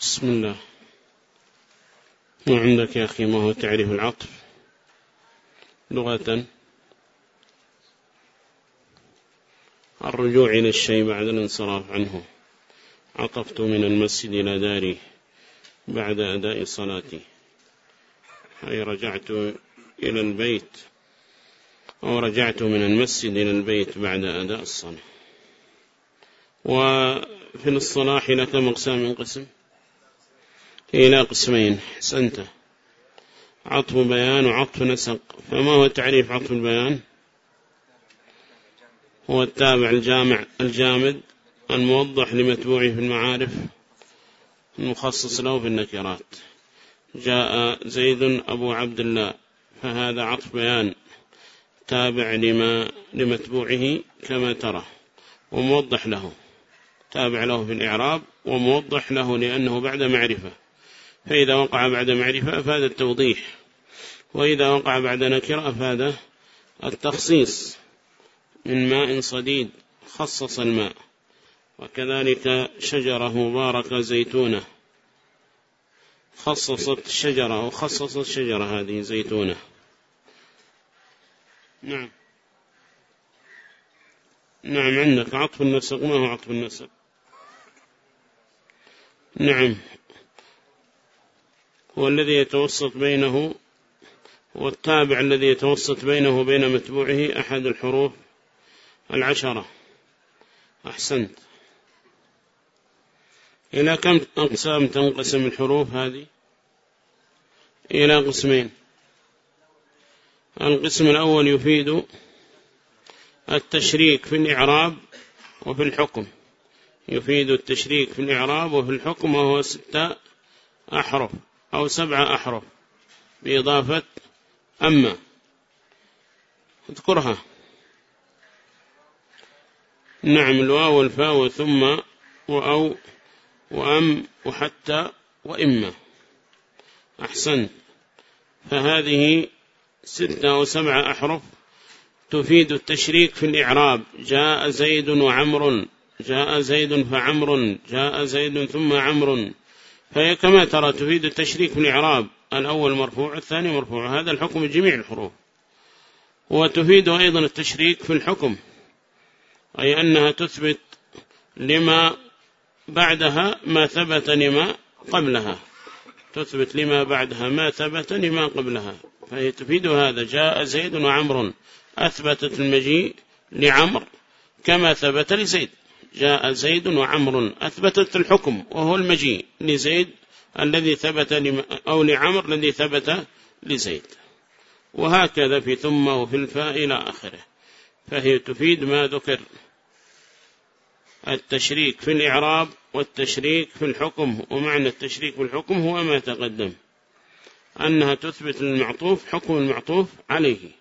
بسم الله. وعندك يا أخي؟ ما هو تعريف العطف؟ لغة. الرجوع إلى الشيء بعد الانصراف عنه. عطفت من المسجد إلى داري بعد أداء صلاتي. أي رجعت إلى البيت أو رجعت من المسجد إلى البيت بعد أداء الصلاة. وفي الصلاح إلى كم أقسام قسم؟ إلى قسمين حسنت عطف بيان وعطف نسق فما هو تعريف عطف البيان؟ هو التابع الجامع الجامد الموضح لمتبوعه في المعارف المخصص له في النكرات. جاء زيد أبو عبد الله فهذا عطف بيان تابع لما لمتبوعه كما ترى وموضح له. تابع له في الإعراب وموضح له لأنه بعد معرفة. فإذا وقع بعد معرفة أفاد التوضيح وإذا وقع بعد نكرة أفاد التخصيص من ماء صديد خصص الماء وكذلك شجرة مباركة زيتونة خصصت الشجرة أو خصصت الشجرة هذه زيتونة. نعم. نعم عندك عطف النسق ما هو عطف النسق نعم. هو الذي يتوسط بينه هو التابع الذي يتوسط بينه وبين متبوعه أحد الحروف العشرة. أحسنت. إلى كم أقسام تنقسم الحروف هذه؟ إلى قسمين. القسم الأول يفيد التشريك في الإعراب وفي الحكم. يفيد التشريك في الإعراب وفي الحكم وهو ستة أحرف. أو سبعة أحرف بإضافة أما. اذكرها. نعم الواو والفاء وثم وأو وأم وحتى وإما. أحسن فهذه ستة أو سبعة أحرف تفيد التشريك في الإعراب. جاء زيد وعمر جاء زيد فعمر جاء زيد ثم عمر. فهي كما ترى تفيد التشريك في الإعراب الأول مرفوع الثاني مرفوع. هذا الحكم جميع الحروف. وتفيد أيضا التشريك في الحكم أي أنها تثبت لما بعدها ما ثبت لما قبلها. تثبت لما بعدها ما ثبت لما قبلها. فهي تفيد هذا. جاء زيد وعمر. أثبتت المجيء لعمر كما ثبت لزيد. جاء زيد وعمر أثبتت الحكم وهو المجيء لزيد الذي ثبت لم أو لعمر الذي ثبت لزيد. وهكذا في ثم وفي الفاء إلى آخره. فهي تفيد ما ذكر. التشريك في الإعراب والتشريك في الحكم ومعنى التشريك في الحكم هو ما تقدم. أنها تثبت المعطوف حكم المعطوف عليه.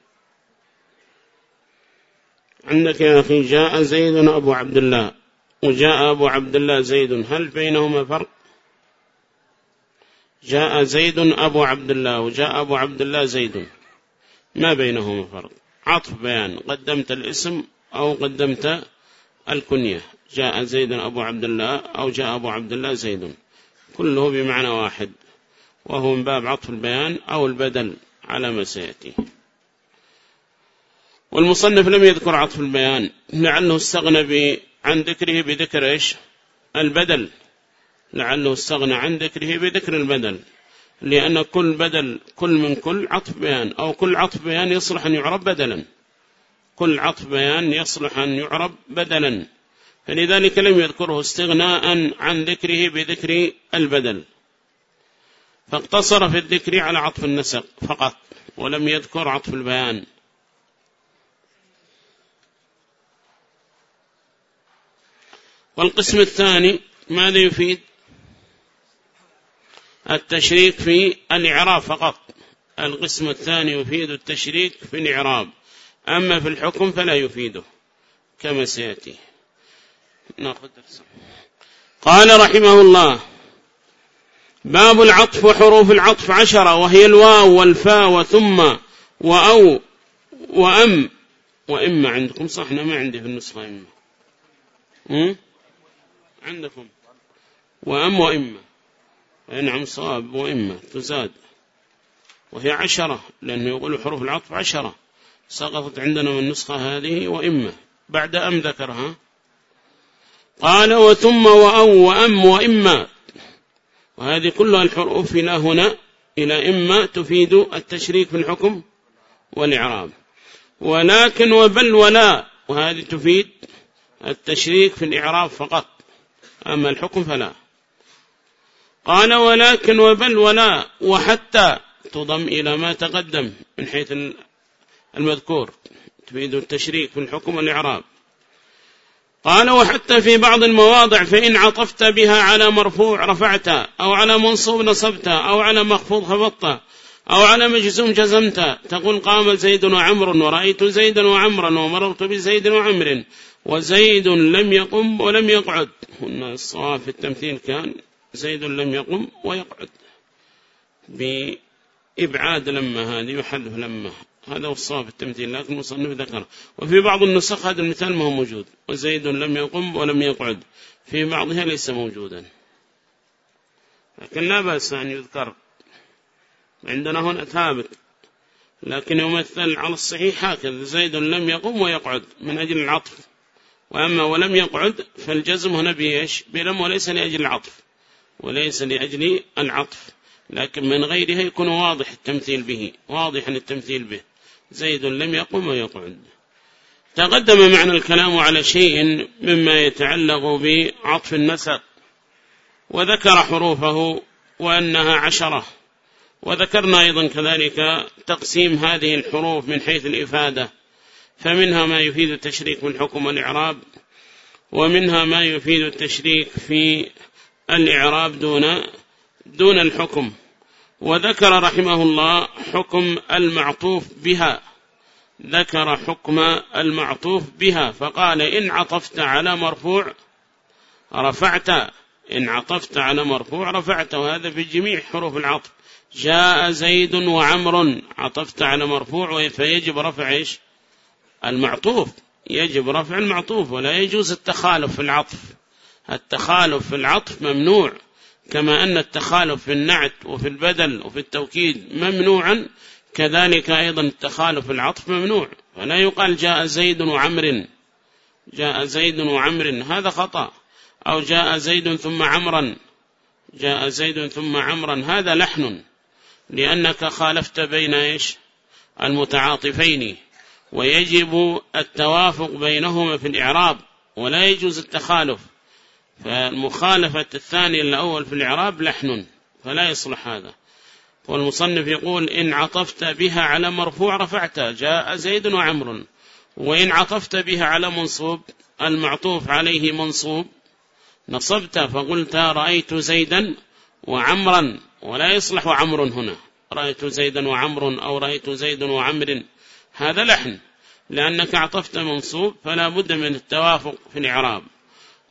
عندك يا أخي جاء زيد أبو عبد الله. وجاء أبو عبد الله زيد. هل بينهما فرق؟ جاء زيد أبو عبد الله وجاء أبو عبد الله زيد. ما بينهما فرق؟ عطف بيان. قدمت الاسم أو قدمت الكنية. جاء زيد أبو عبد الله أو جاء أبو عبد الله زيد. كله بمعنى واحد. وهو من باب عطف البيان أو البدل على ما سيأتي. والمصنف لم يذكر عطف البيان. لعله استغنى عن ذكره بذكر إيش؟ البدل. لعله استغنى عن ذكره بذكر البدل. لأن كل بدل كل من كل عطف بيان أو كل عطف بيان يصلح أن يعرب بدلا. كل عطف بيان يصلح أن يعرب بدلا. فلذلك لم يذكره استغناء عن ذكره بذكر البدل. فاقتصر في الذكر على عطف النسق فقط ولم يذكر عطف البيان. والقسم الثاني ماذا يفيد؟ التشريك في الإعراب فقط. القسم الثاني يفيد التشريك في الإعراب. أما في الحكم فلا يفيده كما سيأتي. نأخذ قال رحمه الله باب العطف وحروف العطف عشرة وهي الواو والفاء وثم وأو وأم. وإما عندكم صحنا ما عندي في النسخة إما. عندكم. وأم وإما نعم صواب وإما تزاد. وهي عشرة لأنه يقول حروف العطف عشرة. سقطت عندنا من النسخة هذه وإما بعد أم ذكرها. قال وثم وأو وأم وإما وهذه كلها الحروف إلى هنا. إلى إما تفيد التشريك في الحكم والإعراب. ولكن وبل ولا. وهذه تفيد التشريك في الإعراب فقط. أما الحكم فلا. قال ولكن وبل ولا وحتى تضم إلى ما تقدم من حيث المذكور. تفيد التشريك في الحكم والإعراب. قال وحتى في بعض المواضع فإن عطفت بها على مرفوع رفعت أو على منصوب نصبت أو على مخفوض خفضت. أو على مجزوم جزمت. تقول قام زيد وعمر ورأيت زيدا وعمرا ومررت بزيد وعمر وزيد لم يقم ولم يقعد. هنا الصواب في التمثيل كان زيد لم يقم ويقعد. بإبعاد لما هذه وحذف لما. هذا هو الصواب في التمثيل لكن المصنف ذكره وفي بعض النسخ هذا المثال ما هو موجود. وزيد لم يقم ولم يقعد. في بعضها ليس موجودا. لكن لا بأس أن يذكر عندنا هنا ثابت. لكن يمثل على الصحيح هكذا. زيد لم يقم ويقعد من أجل العطف. وأما ولم يقعد فالجزم هنا بيش بلم وليس لأجل العطف. وليس لأجل العطف. لكن من غيرها يكون واضح التمثيل به. واضح التمثيل به. زيد لم يقم ويقعد. تقدم معنى الكلام على شيء مما يتعلق بعطف النسق. وذكر حروفه وأنها عشرة. وذكرنا أيضا كذلك تقسيم هذه الحروف من حيث الإفادة فمنها ما يفيد التشريك من حكم الإعراب ومنها ما يفيد التشريك في الإعراب دون دون الحكم. وذكر رحمه الله حكم المعطوف بها ذكر حكم المعطوف بها فقال إن عطفت على مرفوع رفعت إن عطفت على مرفوع رفعت وهذا في جميع حروف العطف. جاء زيد وعمر عطفت على مرفوع فيجب رفع إيش؟ المعطوف. يجب رفع المعطوف ولا يجوز التخالف في العطف. التخالف في العطف ممنوع كما أن التخالف في النعت وفي البدل وفي التوكيد ممنوعا كذلك أيضا التخالف في العطف ممنوع. فلا يقال جاء زيد وعمر. جاء زيد وعمر هذا خطأ. أو جاء زيد ثم عمرا. جاء زيد ثم عمرا هذا لحن. لأنك خالفت بين إيش؟ المتعاطفين. ويجب التوافق بينهما في الإعراب ولا يجوز التخالف. فالمخالفة الثانية الأول في الإعراب لحن فلا يصلح هذا. والمصنف يقول إن عطفت بها على مرفوع رفعت جاء زيد وعمر. وإن عطفت بها على منصوب المعطوف عليه منصوب. نصبت فقلت رأيت زيدا وعمرا. ولا يصلح عمر هنا. رأيت زيدا وعمر أو رأيت زيد وعمر هذا لحن. لأنك عطفت منصوب فلا بد من التوافق في الإعراب.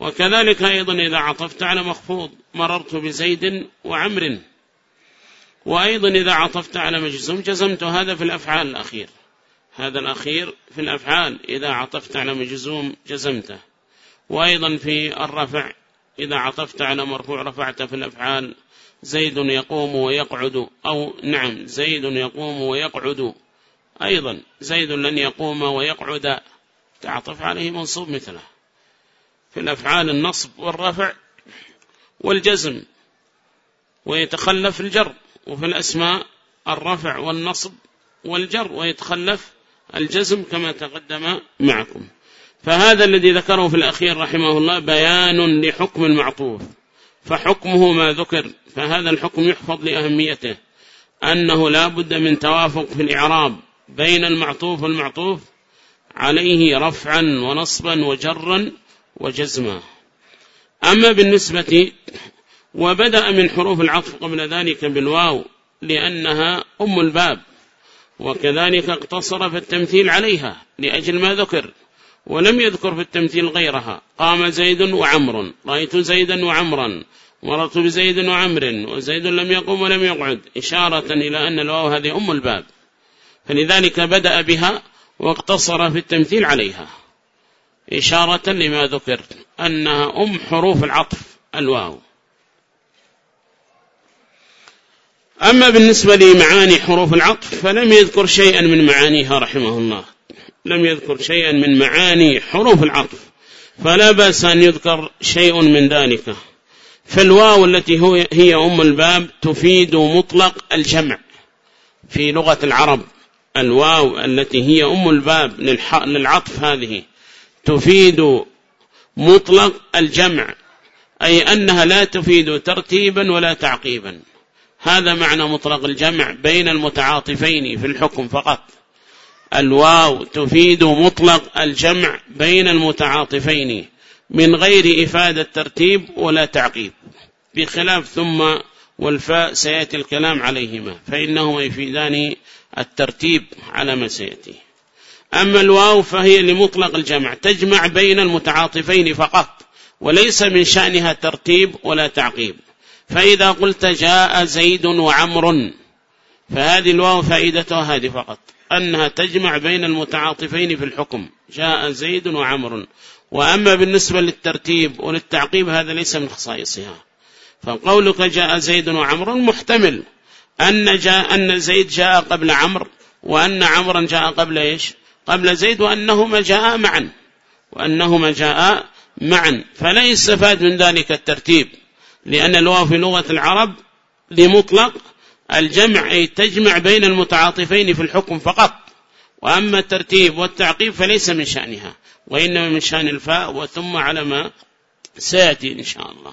وكذلك أيضا إذا عطفت على مخفوض مررت بزيد وعمر وأيضا إذا عطفت على مجزوم جزمت هذا في الأفعال الأخير. هذا الأخير في الأفعال. إذا عطفت على مجزوم جزمته. وأيضا في الرفع إذا عطفت على مرفوع رفعت في الأفعال. زيد يقوم ويقعد. أو نعم زيد يقوم ويقعد. أيضا زيد لن يقوم ويقعد. تعطف عليه منصوب مثله. في الأفعال النصب والرفع والجزم. ويتخلف الجر. وفي الأسماء الرفع والنصب والجر. ويتخلف الجزم كما تقدم معكم. فهذا الذي ذكره في الأخير رحمه الله بيان لحكم المعطوف. فحكمه ما ذكر فهذا الحكم يحفظ لأهميته أنه لا بد من توافق في الإعراب بين المعطوف والمعطوف عليه رفعا ونصبا وجرا وجزما. أما بالنسبة وبدأ من حروف العطف قبل ذلك بالواو لأنها أم الباب وكذلك اقتصر في التمثيل عليها لأجل ما ذكر. ولم يذكر في التمثيل غيرها. قام زيد وعمر. رأيت زيدا وعمرا. مررت بزيد وعمر. وزيد لم يقم ولم يقعد. إشارة إلى أن الواو هذه أم الباب. فلذلك بدأ بها واقتصر في التمثيل عليها. إشارة لما ذكر. أنها أم حروف العطف الواو. أما بالنسبة لمعاني حروف العطف فلم يذكر شيئا من معانيها رحمه الله. لم يذكر شيئا من معاني حروف العطف فلا بأس أن يذكر شيء من ذلك. فالواو التي هي أم الباب تفيد مطلق الجمع. في لغة العرب الواو التي هي أم الباب للعطف هذه تفيد مطلق الجمع أي أنها لا تفيد ترتيبا ولا تعقيبا. هذا معنى مطلق الجمع بين المتعاطفين في الحكم فقط. الواو تفيد مطلق الجمع بين المتعاطفين من غير إفادة ترتيب ولا تعقيب بخلاف ثم والفاء سيأتي الكلام عليهما فإنهما يفيدان الترتيب على ما سيأتي. أما الواو فهي لمطلق الجمع تجمع بين المتعاطفين فقط وليس من شأنها ترتيب ولا تعقيب. فإذا قلت جاء زيد وعمر فهذه الواو فائدتها هذه فقط. أنها تجمع بين المتعاطفين في الحكم جاء زيد وعمر. وأما بالنسبة للترتيب وللتعقيب هذا ليس من خصائصها. فقولك جاء زيد وعمر محتمل. أن, جاء أن زيد جاء قبل عمر وأن عمرا جاء قبل إيش؟ قبل زيد وأنهما جاء معا. وأنهما جاء معا. فلا يستفاد من ذلك الترتيب لأن الواو في لغة العرب لمطلق الجمع أي تجمع بين المتعاطفين في الحكم فقط. وأما الترتيب والتعقيب فليس من شأنها وإنما من شأن الفاء وثم على ما سيأتي إن شاء الله.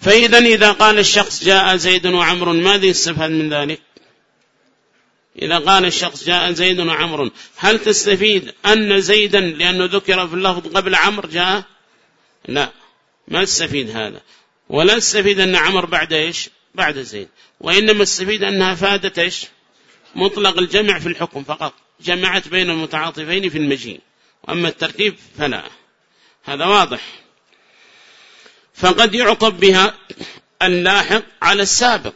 فإذا إذا قال الشخص جاء زيد وعمر ماذا يستفاد من ذلك؟ إذا قال الشخص جاء زيد وعمر هل تستفيد أن زيدا لأنه ذكر في اللفظ قبل عمر جاء؟ لا ما تستفيد هذا. ولا تستفيد أن عمر بعد إيش؟ بعد زيد. وإنما استفيد أنها فادت إيش؟ مطلق الجمع في الحكم فقط. جمعت بين المتعاطفين في المجيء. وأما الترتيب فلا. هذا واضح. فقد يعطب بها اللاحق على السابق.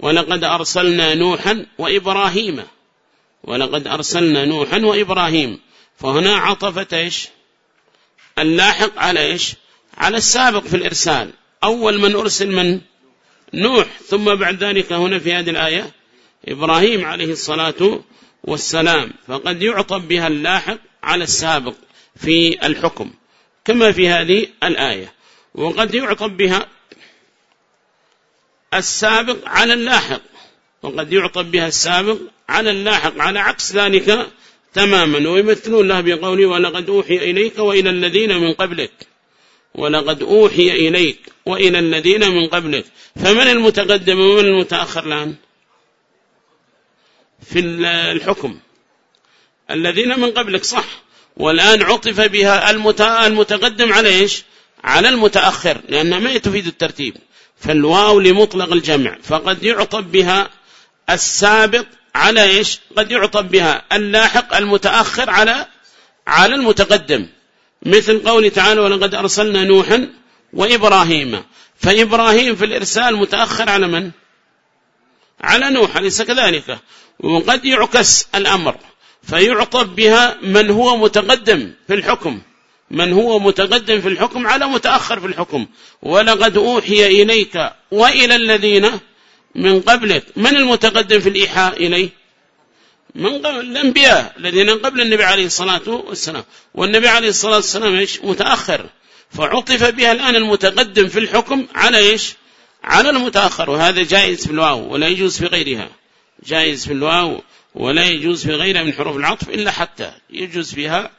ولقد أرسلنا نوحا وإبراهيم. ولقد أرسلنا نوحا وإبراهيم. فهنا عطفت إيش؟ اللاحق على إيش؟ على السابق في الإرسال. أول من أرسل من؟ نوح ثم بعد ذلك هنا في هذه الآية إبراهيم عليه الصلاة والسلام فقد يعطب بها اللاحق على السابق في الحكم كما في هذه الآية وقد يعطب بها السابق على اللاحق وقد يعطب بها السابق على اللاحق على عكس ذلك تماما ويمثلون له بقوله ولقد أوحي إليك وإلى الذين من قبلك ولقد أوحي إليك وإلى الذين من قبلك. فمن المتقدم ومن المتأخر الآن؟ في الحكم. الذين من قبلك صح. والآن عطف بها المتقدم على إيش؟ على المتأخر لأنها ما تفيد الترتيب. فالواو لمطلق الجمع. فقد يعطب بها السابق على إيش؟ قد يعطب بها اللاحق المتأخر على على المتقدم. مثل قول تعالى ولقد أرسلنا نوحا وإبراهيم. فإبراهيم في الإرسال متأخر على من؟ على نوح أليس كذلك؟ وقد يعكس الأمر فيعطب بها من هو متقدم في الحكم من هو متقدم في الحكم على متأخر في الحكم. ولقد أوحي إليك وإلى الذين من قبلك. من المتقدم في الإيحاء إليه؟ من قبل الأنبياء الذين قبل النبي عليه الصلاة والسلام. والنبي عليه الصلاة والسلام إيش؟ متأخر. فعطف بها الآن المتقدم في الحكم على إيش؟ على المتأخر. وهذا جائز في الواو ولا يجوز في غيرها. جائز في الواو ولا يجوز في غيرها من حروف العطف إلا حتى يجوز فيها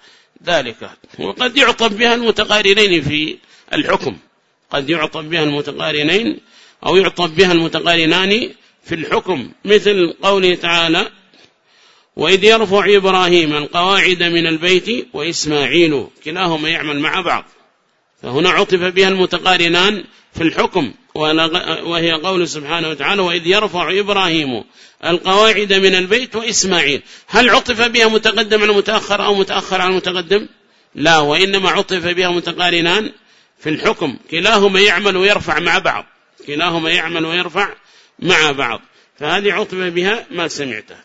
ذلك. وقد يعطب بها المتقارنين في الحكم. قد يعطب بها المتقارنين أو يعطب بها المتقارنان في الحكم. مثل قوله تعالى وإذ يرفع إبراهيم القواعد من البيت وإسماعيل كلاهما يعمل مع بعض. فهنا عطف بها المتقارنان في الحكم وهي قول سبحانه وتعالى وإذ يرفع إبراهيم القواعد من البيت وإسماعيل. هل عطف بها متقدم على متأخر أو متأخر على متقدم لا وإنما عطف بها متقارنان في الحكم. كلاهما يعمل ويرفع مع بعض. كلاهما يعمل ويرفع مع بعض. فهذه عطف بها ما سمعته.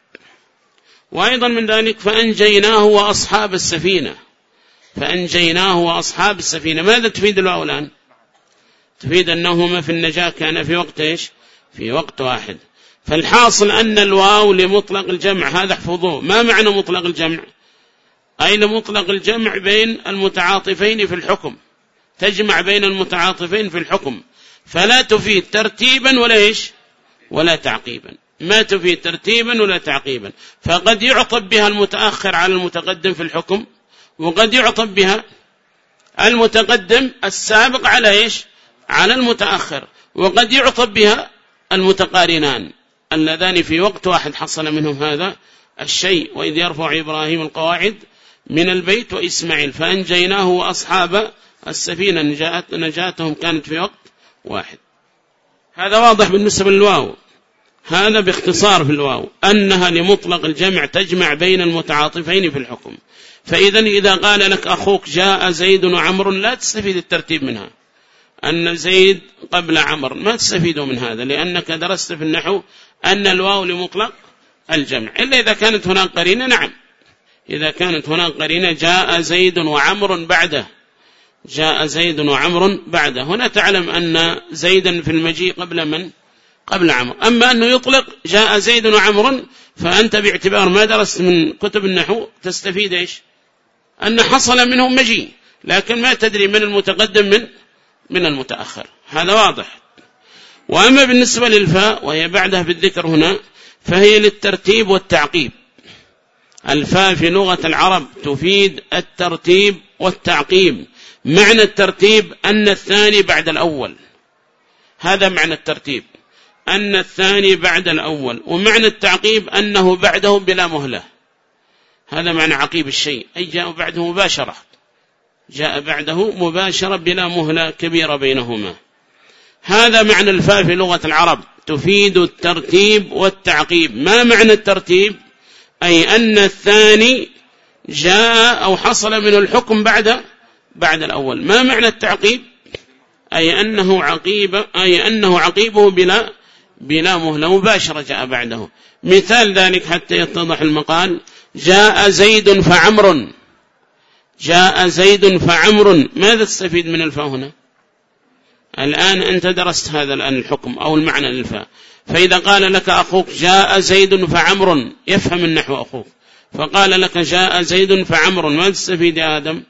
وأيضا من ذلك فأنجيناه وأصحاب السفينة. فأنجيناه وأصحاب السفينة. ماذا تفيد الواو الآن تفيد أنهما في النجاة كان في وقت إيش؟ في وقت واحد. فالحاصل أن الواو لمطلق الجمع هذا احفظوه ما معنى مطلق الجمع؟ أي لمطلق الجمع بين المتعاطفين في الحكم. تجمع بين المتعاطفين في الحكم. فلا تفيد ترتيبا ولا إيش؟ ولا تعقيبا. ما تفيد ترتيبا ولا تعقيبا. فقد يعطب بها المتأخر على المتقدم في الحكم وقد يعطب بها المتقدم السابق على إيش؟ على المتأخر. وقد يعطب بها المتقارنان اللذان في وقت واحد حصل منهم هذا الشيء. وإذ يرفع إبراهيم القواعد من البيت وإسماعيل فأنجيناه وأصحاب السفينة نجاتهم كانت في وقت واحد. هذا واضح بالنسبة للواو. هذا باختصار في الواو. أنها لمطلق الجمع تجمع بين المتعاطفين في الحكم. فإذا إذا قال لك أخوك جاء زيد وعمر لا تستفيد الترتيب منها. أن زيد قبل عمر ما تستفيد من هذا لأنك درست في النحو أن الواو لمطلق الجمع. إلا إذا كانت هناك قرينة نعم. إذا كانت هناك قرينة جاء زيد وعمر بعده. جاء زيد وعمر بعده. هنا تعلم أن زيدا في المجيء قبل من؟ قبل عمر. أما أنه يطلق جاء زيد وعمر فأنت باعتبار ما درست من كتب النحو تستفيد إيش؟ أن حصل منهم مجيء لكن ما تدري من المتقدم من من المتأخر. هذا واضح. وأما بالنسبة للفاء وهي بعدها بالذكر هنا فهي للترتيب والتعقيب. الفاء في لغة العرب تفيد الترتيب والتعقيب. معنى الترتيب أن الثاني بعد الأول. هذا معنى الترتيب. أن الثاني بعد الأول ومعنى التعقيب أنه بعده بلا مهلة. هذا معنى عقيب الشيء أي جاء بعده مباشرة. جاء بعده مباشرة بلا مهلة كبيرة بينهما. هذا معنى الفاء في لغة العرب تفيد الترتيب والتعقيب. ما معنى الترتيب؟ أي أن الثاني جاء أو حصل من الحكم بعد بعد الأول. ما معنى التعقيب؟ أي أنه عقيب أي أنه عقيبه بلا بلا مهلة مباشرة جاء بعده. مثال ذلك حتى يتضح المقال. جاء زيد فعمر. جاء زيد فعمر. ماذا تستفيد من الفاء هنا؟ الآن أنت درست هذا الآن الحكم أو المعنى للفاء. فإذا قال لك أخوك جاء زيد فعمر يفهم النحو أخوك. فقال لك جاء زيد فعمر. ما تستفيد يا آدم؟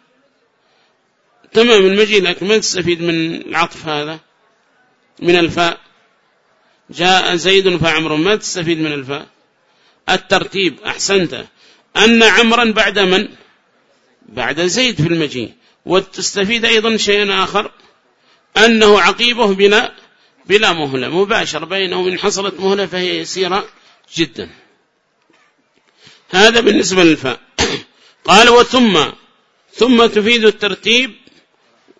تمام المجيء لك ما تستفيد من العطف هذا؟ من الفاء. جاء زيد فعمر ما تستفيد من الفاء؟ الترتيب أحسنت. أن عمرا بعد من؟ بعد زيد في المجيء. وتستفيد أيضا شيئا آخر؟ أنه عقيبه بلا بلا مهلة. مباشر بينهم إن حصلت مهلة فهي يسيرة جدا. هذا بالنسبة للفاء. قال وثم ثم تفيد الترتيب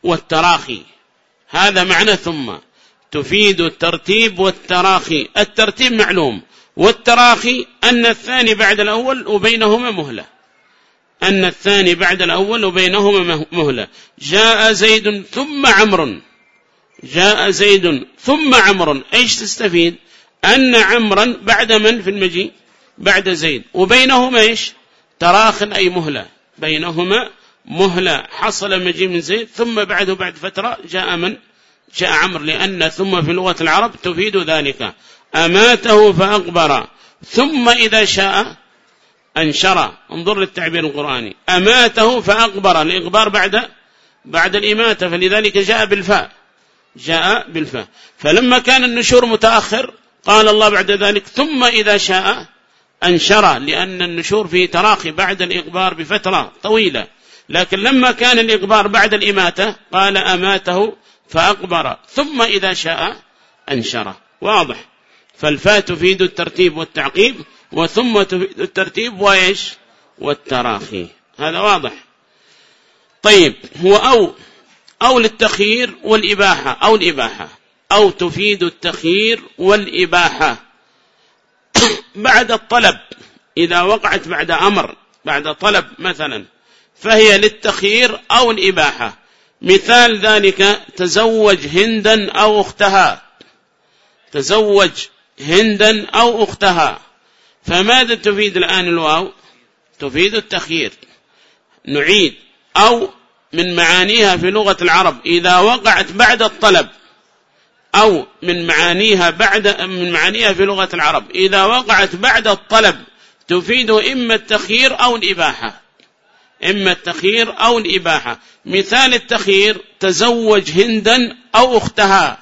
والتراخي. هذا معنى ثم. تفيد الترتيب والتراخي. الترتيب معلوم. والتراخي أن الثاني بعد الأول وبينهما مهلة. أن الثاني بعد الأول وبينهما مهلة. جاء زيد ثم عمر جاء زيد ثم عمر إيش تستفيد؟ أن عمرا بعد من في المجيء؟ بعد زيد. وبينهما إيش؟ تراخ أي مهلة. بينهما مهلة. حصل مجيء من زيد ثم بعده بعد فترة جاء من؟ جاء عمر لأن ثم في لغة العرب تفيد ذلك. أماته فأقبر. ثم إذا شاء أنشر. انظر للتعبير القرآني. أماته فأقبر. الإقبار بعد بعد الإماتة فلذلك جاء بالفاء. جاء بالفاء. فلما كان النشور متأخر قال الله بعد ذلك ثم إذا شاء أنشر لأن النشور فيه تراخي بعد الإقبار بفترة طويلة. لكن لما كان الإقبار بعد الإماتة قال أماته فأقبر. ثم إذا شاء أنشر واضح. فالفاء تفيد الترتيب والتعقيب وثم تفيد الترتيب وإيش؟ والتراخي. هذا واضح. طيب هو أو أو للتخيير والإباحة أو الإباحة. أو تفيد التخيير والإباحة. بعد الطلب إذا وقعت بعد أمر بعد طلب مثلا فهي للتخيير أو الإباحة. مثال ذلك تزوج هندا أو أختها. تزوج هندا أو أختها. فماذا تفيد الآن الواو؟ تفيد التخيير. نعيد. أو من معانيها في لغة العرب إذا وقعت بعد الطلب أو من معانيها بعد من معانيها في لغة العرب إذا وقعت بعد الطلب تفيد إما التخيير أو الإباحة. إما التخيير أو الإباحة. مثال التخيير تزوج هندا أو أختها.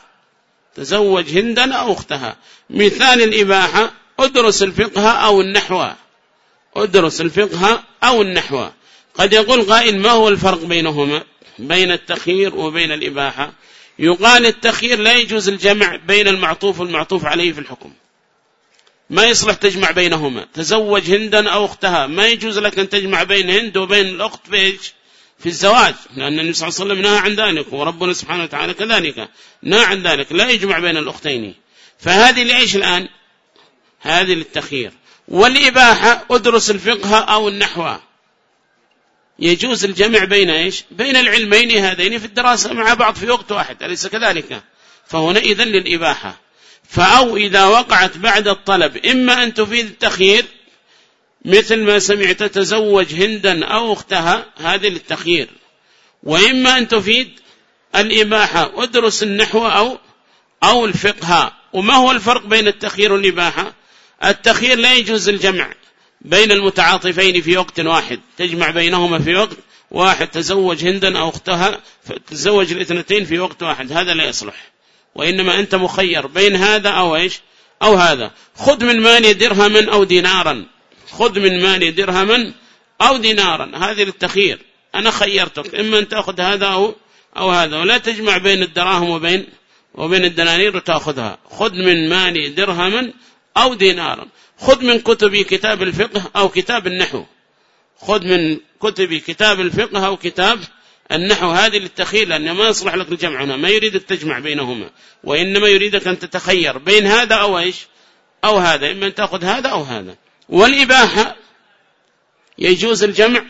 تزوج هندا أو أختها. مثال الإباحة أدرس الفقه أو النحو. أدرس الفقه أو النحو. قد يقول قائل ما هو الفرق بينهما؟ بين التخيير وبين الإباحة. يقال التخيير لا يجوز الجمع بين المعطوف والمعطوف عليه في الحكم. ما يصلح تجمع بينهما. تزوج هندا أو أختها. ما يجوز لك أن تجمع بين هند وبين الأخت في في الزواج. لأن النبي صلى الله عليه وسلم نهى عن ذلك وربنا سبحانه وتعالى كذلك نهى عن ذلك. لا يجمع بين الأختين. فهذه لإيش الآن؟ هذه للتخيير. والإباحة أدرس الفقه أو النحو. يجوز الجمع بين إيش؟ بين العلمين هذين في الدراسة مع بعض في وقت واحد أليس كذلك؟ فهنا إذن للإباحة. فأو إذا وقعت بعد الطلب إما أن تفيد التخيير مثل ما سمعت تزوج هندا أو أختها هذه للتخيير. وإما أن تفيد الإباحة ادرس النحو أو أو الفقه. وما هو الفرق بين التخيير والإباحة؟ التخيير لا يجوز الجمع بين المتعاطفين في وقت واحد. تجمع بينهما في وقت واحد تزوج هندا أو أختها تزوج الاثنتين في وقت واحد. هذا لا يصلح. وإنما أنت مخير. بين هذا أو إيش؟ أو هذا. خذ من مالي درهما أو دينارا. خذ من مالي درهما أو دينارا. هذه للتخيير أنا خيرتك. إما أن تأخذ هذا أو, أو هذا. ولا تجمع بين الدراهم وبين وبين الدنانير وتأخذها. خذ من مالي درهما أو دينارا. خذ من كتبي كتاب الفقه أو كتاب النحو. خذ من كتبي كتاب الفقه أو كتاب النحو هذه للتخيل لأنه ما يصلح لك الجمع هنا ما يريدك تجمع بينهما وإنما يريدك أن تتخير بين هذا أو إيش؟ أو هذا إما أن تأخذ هذا أو هذا. والإباحة يجوز الجمع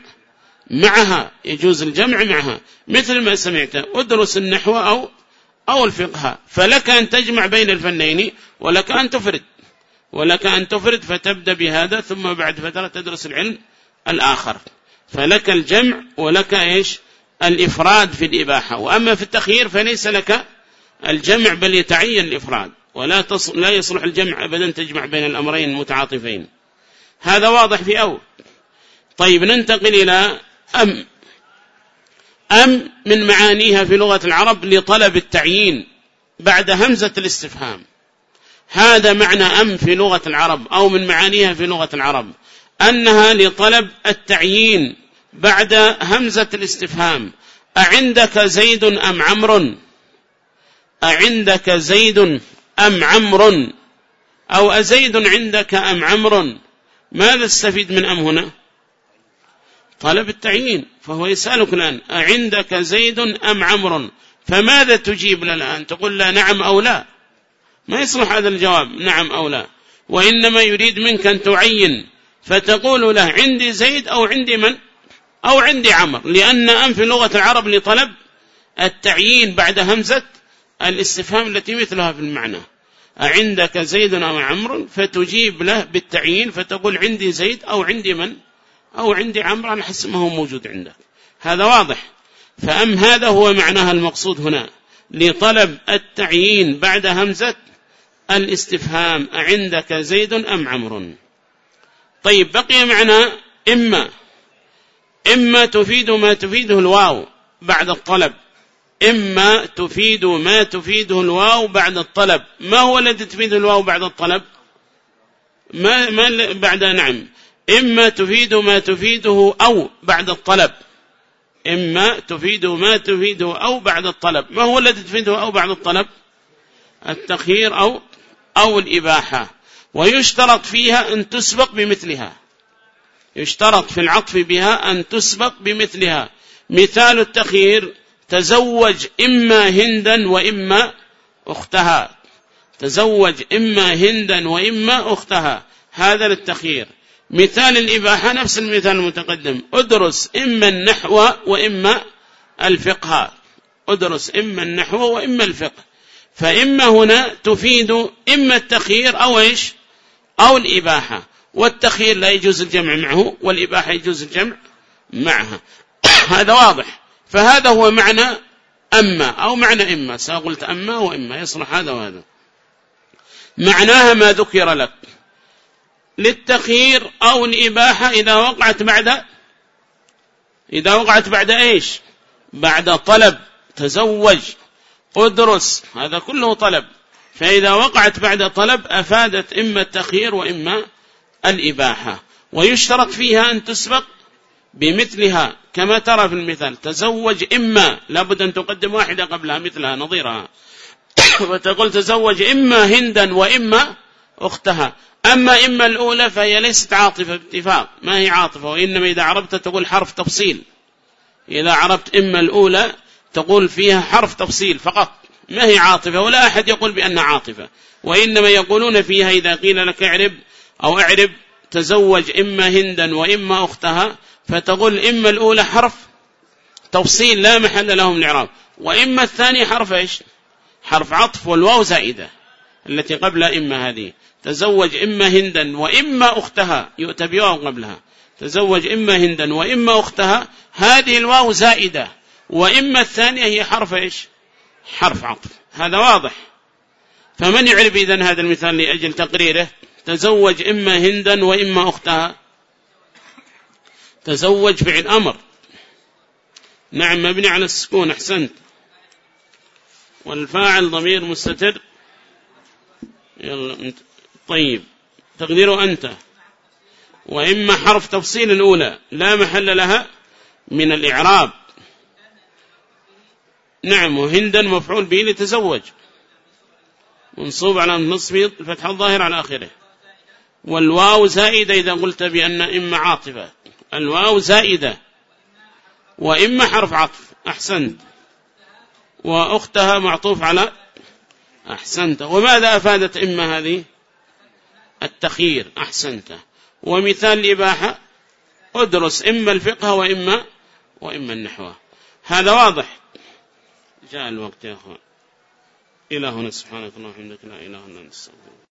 معها يجوز الجمع معها مثل ما سمعت ادرس النحو أو أو الفقه فلك أن تجمع بين الفنين ولك أن تفرد ولك أن تفرد فتبدأ بهذا ثم بعد فترة تدرس العلم الآخر. فلك الجمع ولك إيش؟ الإفراد في الإباحة. وأما في التخيير فليس لك الجمع بل يتعين الإفراد. ولا لا يصلح الجمع أبدا تجمع بين الأمرين المتعاطفين هذا واضح في أول. طيب ننتقل إلى أم. أم من معانيها في لغة العرب لطلب التعيين بعد همزة الاستفهام. هذا معنى أم في لغة العرب أو من معانيها في لغة العرب. أنها لطلب التعيين. بعد همزة الاستفهام أعندك زيد أم عمر أعندك زيد أم عمر أو أزيد عندك أم عمر ماذا استفيد من أم هنا؟ طلب التعيين فهو يسألك الآن أعندك زيد أم عمر فماذا تجيب الآن؟ تقول لا نعم أو لا؟ ما يصلح هذا الجواب نعم أو لا. وإنما يريد منك أن تعين فتقول له عندي زيد أو عندي من؟ أو عندي عمر لأن أم في لغة العرب لطلب التعيين بعد همزة الاستفهام التي مثلها في المعنى أعندك زيد أو عمر فتجيب له بالتعيين فتقول عندي زيد أو عندي من؟ أو عندي عمر على حسب ما هو موجود عندك. هذا واضح. فأم هذا هو معناها المقصود هنا. لطلب التعيين بعد همزة الاستفهام أعندك زيد أم عمر طيب بقي معنا إما إما تفيد ما تفيده الواو بعد الطلب. إما تفيد ما تفيده الواو بعد الطلب. ما هو الذي تفيده الواو بعد الطلب؟ ما, ما بعد نعم. إما تفيد ما تفيده أو بعد الطلب. إما تفيد ما تفيده أو بعد الطلب. ما هو الذي تفيده أو بعد الطلب؟ التخيير أو أو الإباحة. ويشترط فيها أن تسبق بمثلها. يشترط في العطف بها أن تسبق بمثلها. مثال التخيير تزوج إما هندا وإما أختها. تزوج إما هندا وإما أختها. هذا للتخيير. مثال الإباحة نفس المثال المتقدم. أدرس إما النحو وإما الفقه. أدرس إما النحو وإما الفقه. فإما هنا تفيد إما التخيير أو إيش؟ أو الإباحة. والتخيير لا يجوز الجمع معه والإباحة يجوز الجمع معها. هذا واضح. فهذا هو معنى أما أو معنى إما. سأقولت أما وإما. يصلح هذا وهذا. معناها ما ذكر لك. للتخيير أو الإباحة إذا وقعت بعد إذا وقعت بعد إيش؟ بعد طلب. تزوج. أدرس. هذا كله طلب. فإذا وقعت بعد طلب أفادت إما التخيير وإما الإباحة. ويشترط فيها أن تسبق بمثلها. كما ترى في المثال تزوج إما لابد أن تقدم واحدة قبلها مثلها نظيرها. وتقول تزوج إما هندا وإما أختها. أما إما الأولى فهي ليست عاطفة باتفاق. ما هي عاطفة؟ وإنما إذا عربت تقول حرف تفصيل. إذا عربت إما الأولى تقول فيها حرف تفصيل فقط. ما هي عاطفة؟ ولا أحد يقول بأنها عاطفة. وإنما يقولون فيها إذا قيل لك اعرب أو اعرب تزوج إما هندا وإما أختها فتقول إما الأولى حرف تفصيل لا محل لهم الإعراب وإما الثاني حرف إيش؟ حرف عطف والواو زائدة التي قبل إما هذه. تزوج إما هندا وإما أختها يؤتى بواو قبلها. تزوج إما هندا وإما أختها هذه الواو زائدة وإما الثانية هي حرف إيش؟ حرف عطف. هذا واضح. فمن يعرف إذن هذا المثال لأجل تقريره؟ تزوج إما هندا وإما أختها. تزوج فعل أمر. نعم مبني على السكون أحسنت. والفاعل ضمير مستتر. يلا طيب. تقديره أنت. وإما حرف تفصيل الأولى. لا محل لها من الإعراب. نعم وهندا مفعول به لتزوج. منصوب على النصف الفتح الظاهر على آخره. والواو زائدة إذا قلت بأن إما عاطفة. الواو زائدة. وإما حرف عطف. أحسنت. وأختها معطوف على أحسنت. وماذا أفادت إما هذه؟ التخيير. أحسنت. ومثال الإباحة. ادرس إما الفقه وإما وإما النحو. هذا واضح. جاء الوقت يا أخوان. إلهنا سبحانك اللهم وبحمدك. لا إله إلا أنت.